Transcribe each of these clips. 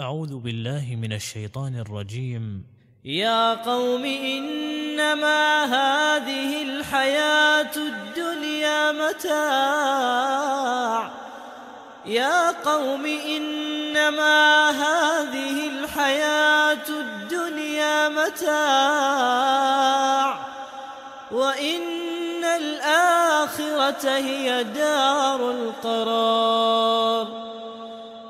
أعوذ بالله من الشيطان الرجيم. يا قوم إنما هذه الحياة الدنيا متاع. يا قوم إنما هذه الحياة الدنيا متاع. وإن الآخرة هي دار القرار.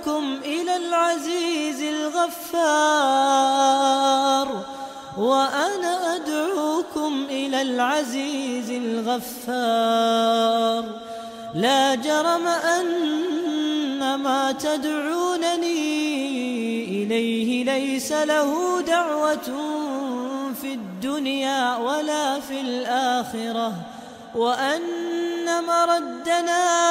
أدعوكم إلى العزيز الغفار وأنا أدعوكم إلى العزيز الغفار. لا جرم أن ما تدعونني إليه ليس له دعوة في الدنيا ولا في الآخرة وأن مردنا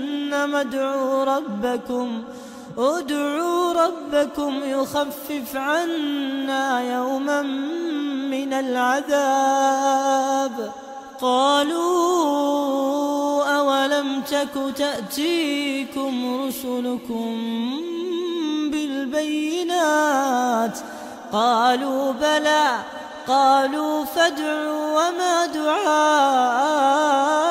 ادعوا ربكم ادعوا ربكم يخفف عنا يوما من العذاب. قالوا أولم تك تأتيكم رسلكم بالبينات؟ قالوا بلى قالوا فادعوا وما دعاء.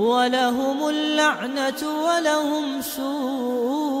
ولهم اللعنة ولهم سوء